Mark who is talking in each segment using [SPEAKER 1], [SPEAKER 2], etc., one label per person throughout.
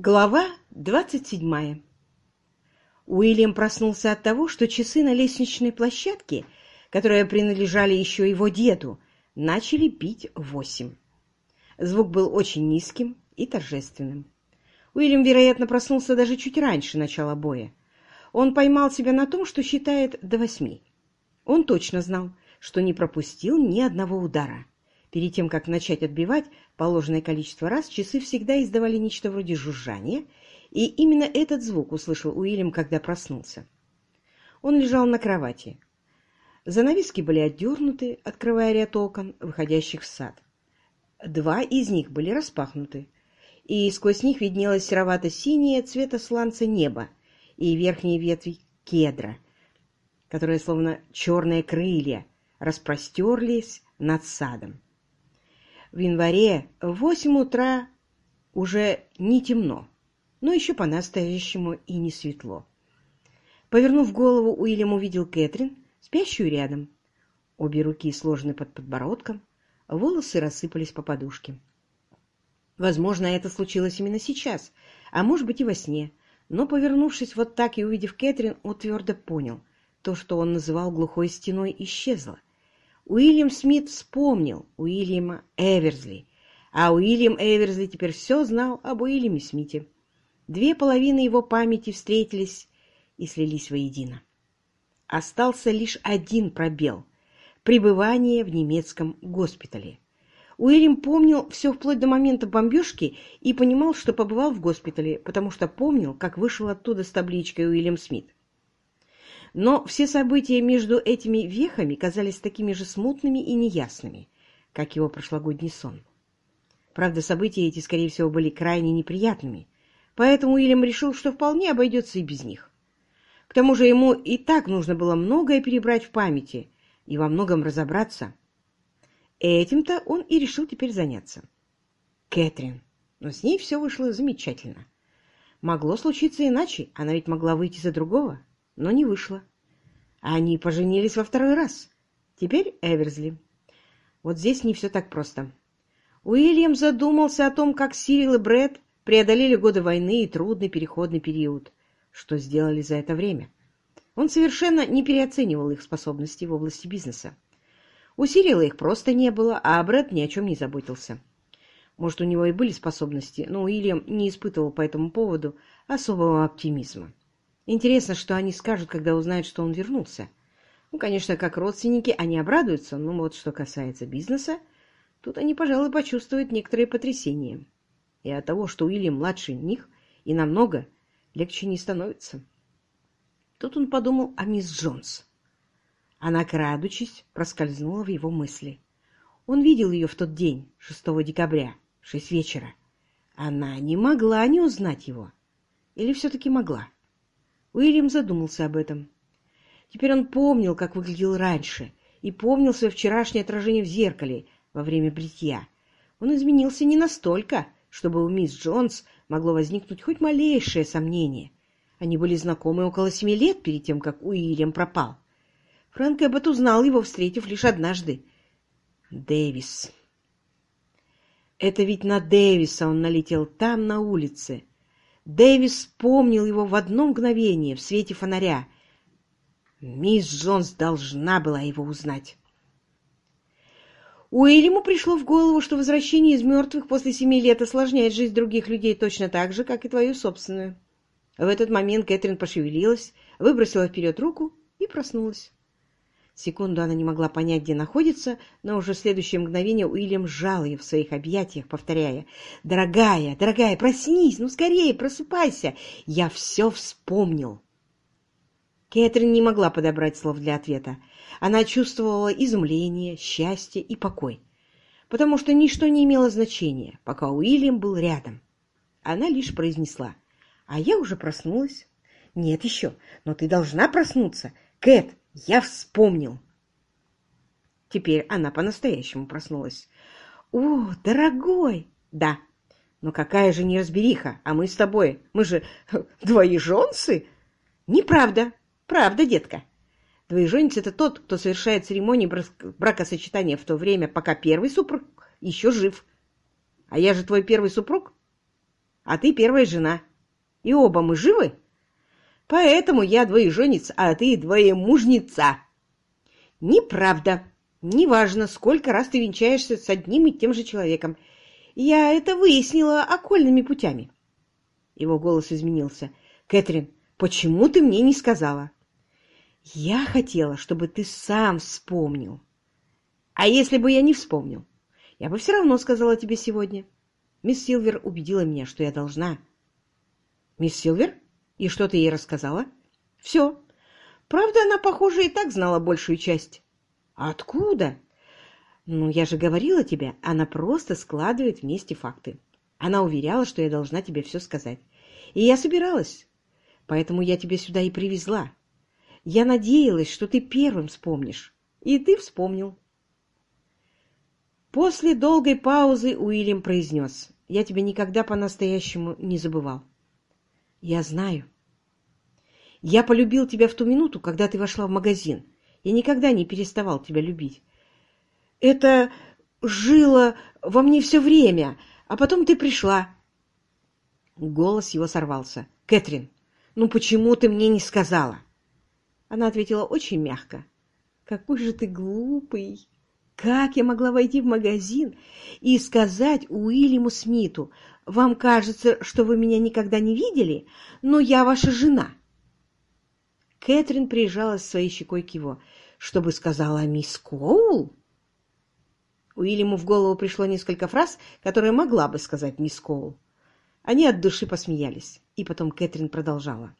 [SPEAKER 1] Глава двадцать седьмая Уильям проснулся от того, что часы на лестничной площадке, которые принадлежали еще его деду, начали пить восемь. Звук был очень низким и торжественным. Уильям, вероятно, проснулся даже чуть раньше начала боя. Он поймал себя на том, что считает до восьми. Он точно знал, что не пропустил ни одного удара. Перед тем, как начать отбивать положенное количество раз, часы всегда издавали нечто вроде жужжания, и именно этот звук услышал Уильям, когда проснулся. Он лежал на кровати. Занавески были отдернуты, открывая ряд окон, выходящих в сад. Два из них были распахнуты, и сквозь них виднелось серовато-синее цвета сланца небо и верхние ветви кедра, которые, словно черные крылья, распростерлись над садом. В январе в восемь утра уже не темно, но еще по-настоящему и не светло. Повернув голову, Уильям увидел Кэтрин, спящую рядом. Обе руки сложены под подбородком, волосы рассыпались по подушке. Возможно, это случилось именно сейчас, а может быть и во сне. Но, повернувшись вот так и увидев Кэтрин, он твердо понял, то, что он называл глухой стеной, исчезло. Уильям Смит вспомнил Уильяма Эверсли, а Уильям Эверсли теперь все знал об Уильяме Смите. Две половины его памяти встретились и слились воедино. Остался лишь один пробел — пребывание в немецком госпитале. Уильям помнил все вплоть до момента бомбежки и понимал, что побывал в госпитале, потому что помнил, как вышел оттуда с табличкой «Уильям Смит». Но все события между этими вехами казались такими же смутными и неясными, как его прошлогодний сон. Правда, события эти, скорее всего, были крайне неприятными, поэтому Уильям решил, что вполне обойдется и без них. К тому же ему и так нужно было многое перебрать в памяти и во многом разобраться. Этим-то он и решил теперь заняться. Кэтрин. Но с ней все вышло замечательно. Могло случиться иначе, она ведь могла выйти за другого но не вышло. Они поженились во второй раз. Теперь Эверсли. Вот здесь не все так просто. Уильям задумался о том, как Сирил и Брэд преодолели годы войны и трудный переходный период, что сделали за это время. Он совершенно не переоценивал их способности в области бизнеса. У Сирила их просто не было, а Брэд ни о чем не заботился. Может, у него и были способности, но Уильям не испытывал по этому поводу особого оптимизма. Интересно, что они скажут, когда узнают, что он вернулся. Ну, конечно, как родственники они обрадуются, но вот что касается бизнеса, тут они, пожалуй, почувствуют некоторые потрясения. И от того, что Уильям младше них, и намного легче не становится. Тут он подумал о мисс Джонс. Она, крадучись, проскользнула в его мысли. Он видел ее в тот день, 6 декабря, в шесть вечера. Она не могла не узнать его. Или все-таки могла? Уильям задумался об этом. Теперь он помнил, как выглядел раньше, и помнил свое вчерашнее отражение в зеркале во время бритья. Он изменился не настолько, чтобы у мисс Джонс могло возникнуть хоть малейшее сомнение. Они были знакомы около семи лет перед тем, как Уильям пропал. Фрэнк Эббот узнал его, встретив лишь однажды. Дэвис. Это ведь на Дэвиса он налетел там, на улице, Дэвис вспомнил его в одно мгновение в свете фонаря. Мисс Джонс должна была его узнать. Уильяму пришло в голову, что возвращение из мертвых после семи лет осложняет жизнь других людей точно так же, как и твою собственную. В этот момент Кэтрин пошевелилась, выбросила вперед руку и проснулась. Секунду она не могла понять, где находится, но уже в следующее мгновение Уильям сжал ее в своих объятиях, повторяя «Дорогая, дорогая, проснись, ну скорее, просыпайся! Я все вспомнил!» Кэтрин не могла подобрать слов для ответа. Она чувствовала изумление, счастье и покой, потому что ничто не имело значения, пока Уильям был рядом. Она лишь произнесла «А я уже проснулась». «Нет еще, но ты должна проснуться. Кэт, я вспомнил. Теперь она по-настоящему проснулась. «О, дорогой!» «Да, но какая же неразбериха, а мы с тобой, мы же двоеженцы!» «Неправда, правда, детка. Двоеженец — это тот, кто совершает церемонии бракосочетания в то время, пока первый супруг еще жив. А я же твой первый супруг?» а ты первая жена. И оба мы живы? Поэтому я двоеженец, а ты двоемужница. Неправда. Неважно, сколько раз ты венчаешься с одним и тем же человеком. Я это выяснила окольными путями. Его голос изменился. Кэтрин, почему ты мне не сказала? Я хотела, чтобы ты сам вспомнил. А если бы я не вспомнил? Я бы все равно сказала тебе сегодня. Мисс Силвер убедила меня, что я должна. Мисс Силвер? И что ты ей рассказала? Все. Правда, она, похоже, и так знала большую часть. Откуда? Ну, я же говорила тебе, она просто складывает вместе факты. Она уверяла, что я должна тебе все сказать. И я собиралась. Поэтому я тебя сюда и привезла. Я надеялась, что ты первым вспомнишь. И ты вспомнил. После долгой паузы Уильям произнес. Я тебя никогда по-настоящему не забывал. Я знаю. Я полюбил тебя в ту минуту, когда ты вошла в магазин. Я никогда не переставал тебя любить. Это жило во мне все время, а потом ты пришла. Голос его сорвался. «Кэтрин, ну почему ты мне не сказала?» Она ответила очень мягко. «Какой же ты глупый! Как я могла войти в магазин и сказать Уильяму Смиту, вам кажется, что вы меня никогда не видели, но я ваша жена?» Кэтрин прижалась своей щекой к его. «Чтобы сказала мисс Коул?» Уильяму в голову пришло несколько фраз, которые могла бы сказать мисс Коул. Они от души посмеялись, и потом Кэтрин продолжала.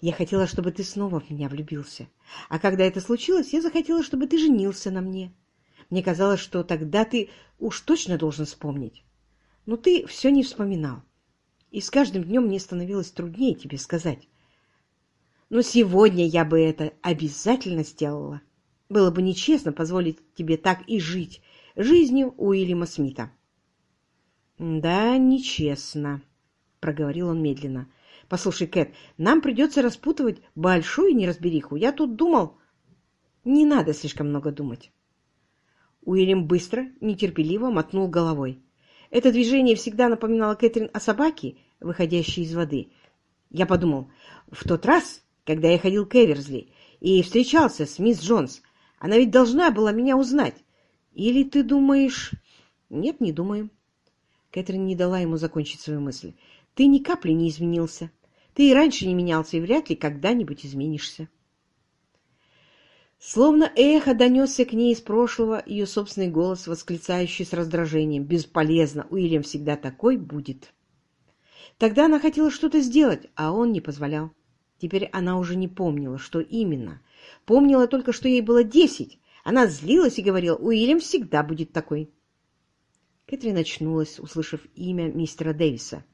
[SPEAKER 1] «Я хотела, чтобы ты снова в меня влюбился. А когда это случилось, я захотела, чтобы ты женился на мне. Мне казалось, что тогда ты уж точно должен вспомнить. Но ты все не вспоминал. И с каждым днем мне становилось труднее тебе сказать. Но сегодня я бы это обязательно сделала. Было бы нечестно позволить тебе так и жить жизнью Уильяма Смита. «Да, нечестно», — проговорил он медленно. «Послушай, Кэт, нам придется распутывать большую неразбериху. Я тут думал...» «Не надо слишком много думать». Уильям быстро, нетерпеливо мотнул головой. Это движение всегда напоминало Кэтрин о собаке, выходящей из воды. Я подумал, в тот раз, когда я ходил к Эверсли и встречался с мисс Джонс, она ведь должна была меня узнать. Или ты думаешь... Нет, не думаю. Кэтрин не дала ему закончить свою мысль. Ты ни капли не изменился. Ты и раньше не менялся, и вряд ли когда-нибудь изменишься. Словно эхо донесся к ней из прошлого ее собственный голос, восклицающий с раздражением. «Бесполезно! Уильям всегда такой будет!» Тогда она хотела что-то сделать, а он не позволял. Теперь она уже не помнила, что именно. Помнила только, что ей было десять. Она злилась и говорила, «Уильям всегда будет такой!» Кэтрин очнулась, услышав имя мистера Дэвиса.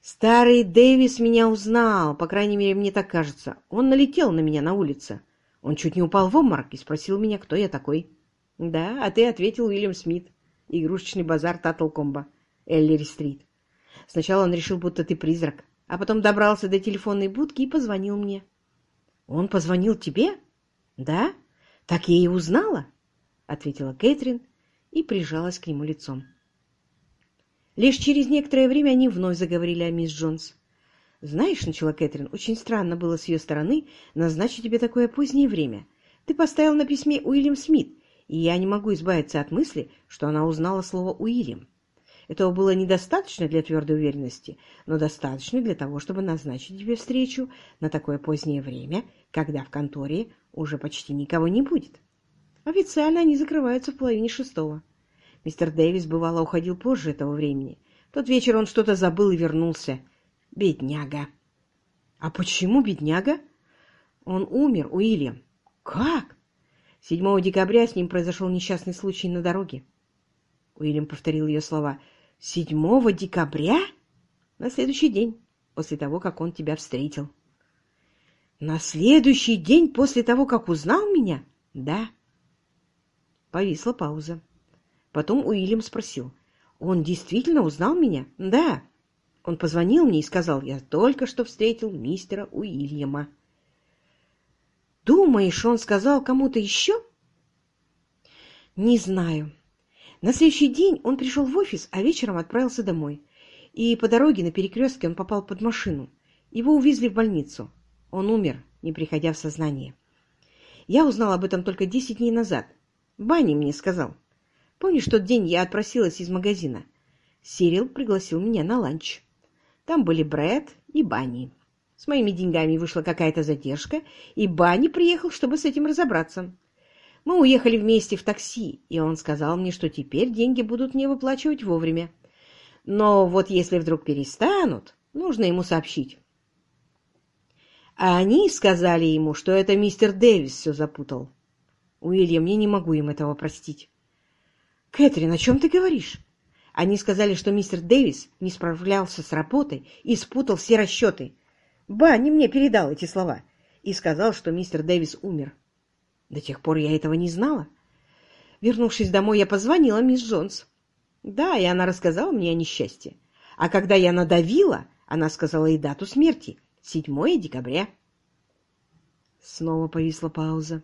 [SPEAKER 1] «Старый Дэвис меня узнал, по крайней мере, мне так кажется. Он налетел на меня на улице. Он чуть не упал в обморок и спросил меня, кто я такой. Да, а ты ответил Уильям Смит, игрушечный базар Таттлкомба, Эллери-стрит. Сначала он решил, будто ты призрак, а потом добрался до телефонной будки и позвонил мне. Он позвонил тебе? Да? Так я и узнала, ответила Кэтрин и прижалась к нему лицом. Лишь через некоторое время они вновь заговорили о мисс Джонс. «Знаешь, — начала Кэтрин, — очень странно было с ее стороны назначить тебе такое позднее время. Ты поставил на письме Уильям Смит, и я не могу избавиться от мысли, что она узнала слово «Уильям». Этого было недостаточно для твердой уверенности, но достаточно для того, чтобы назначить тебе встречу на такое позднее время, когда в конторе уже почти никого не будет. Официально они закрываются в половине шестого. Мистер Дэвис, бывало, уходил позже этого времени. В тот вечер он что-то забыл и вернулся. Бедняга. А почему бедняга? Он умер, Уильям. Как? 7 декабря с ним произошел несчастный случай на дороге. Уильям повторил ее слова. 7 декабря? На следующий день, после того, как он тебя встретил. На следующий день после того, как узнал меня? Да. Повисла пауза. Потом Уильям спросил. Он действительно узнал меня? Да. Он позвонил мне и сказал, я только что встретил мистера Уильяма. Думаешь, он сказал кому-то еще? Не знаю. На следующий день он пришел в офис, а вечером отправился домой. и по дороге на перекрестке он попал под машину. Его увезли в больницу. Он умер, не приходя в сознание. Я узнал об этом только десять дней назад. Банни мне сказал. Помнишь, тот день я отпросилась из магазина? Сирил пригласил меня на ланч. Там были Брэд и Банни. С моими деньгами вышла какая-то задержка, и Банни приехал, чтобы с этим разобраться. Мы уехали вместе в такси, и он сказал мне, что теперь деньги будут мне выплачивать вовремя. Но вот если вдруг перестанут, нужно ему сообщить. А они сказали ему, что это мистер Дэвис все запутал. Уильям, я не могу им этого простить. Кэтрин, о чем ты говоришь? Они сказали, что мистер Дэвис не справлялся с работой и спутал все расчеты. Банни мне передал эти слова и сказал, что мистер Дэвис умер. До тех пор я этого не знала. Вернувшись домой, я позвонила мисс Джонс. Да, и она рассказала мне о несчастье. А когда я надавила, она сказала и дату смерти — 7 декабря. Снова повисла пауза.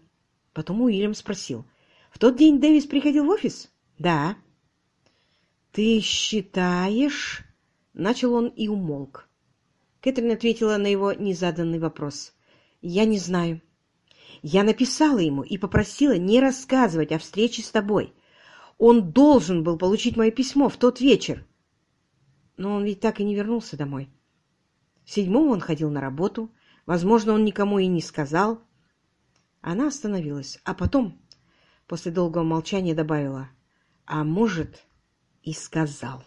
[SPEAKER 1] Потом Уильям спросил. «В тот день Дэвис приходил в офис?» «Да». «Ты считаешь...» Начал он и умолк. Кэтрин ответила на его незаданный вопрос. «Я не знаю. Я написала ему и попросила не рассказывать о встрече с тобой. Он должен был получить мое письмо в тот вечер. Но он ведь так и не вернулся домой. Седьмого он ходил на работу. Возможно, он никому и не сказал. Она остановилась, а потом, после долгого молчания, добавила, «А может, и сказал».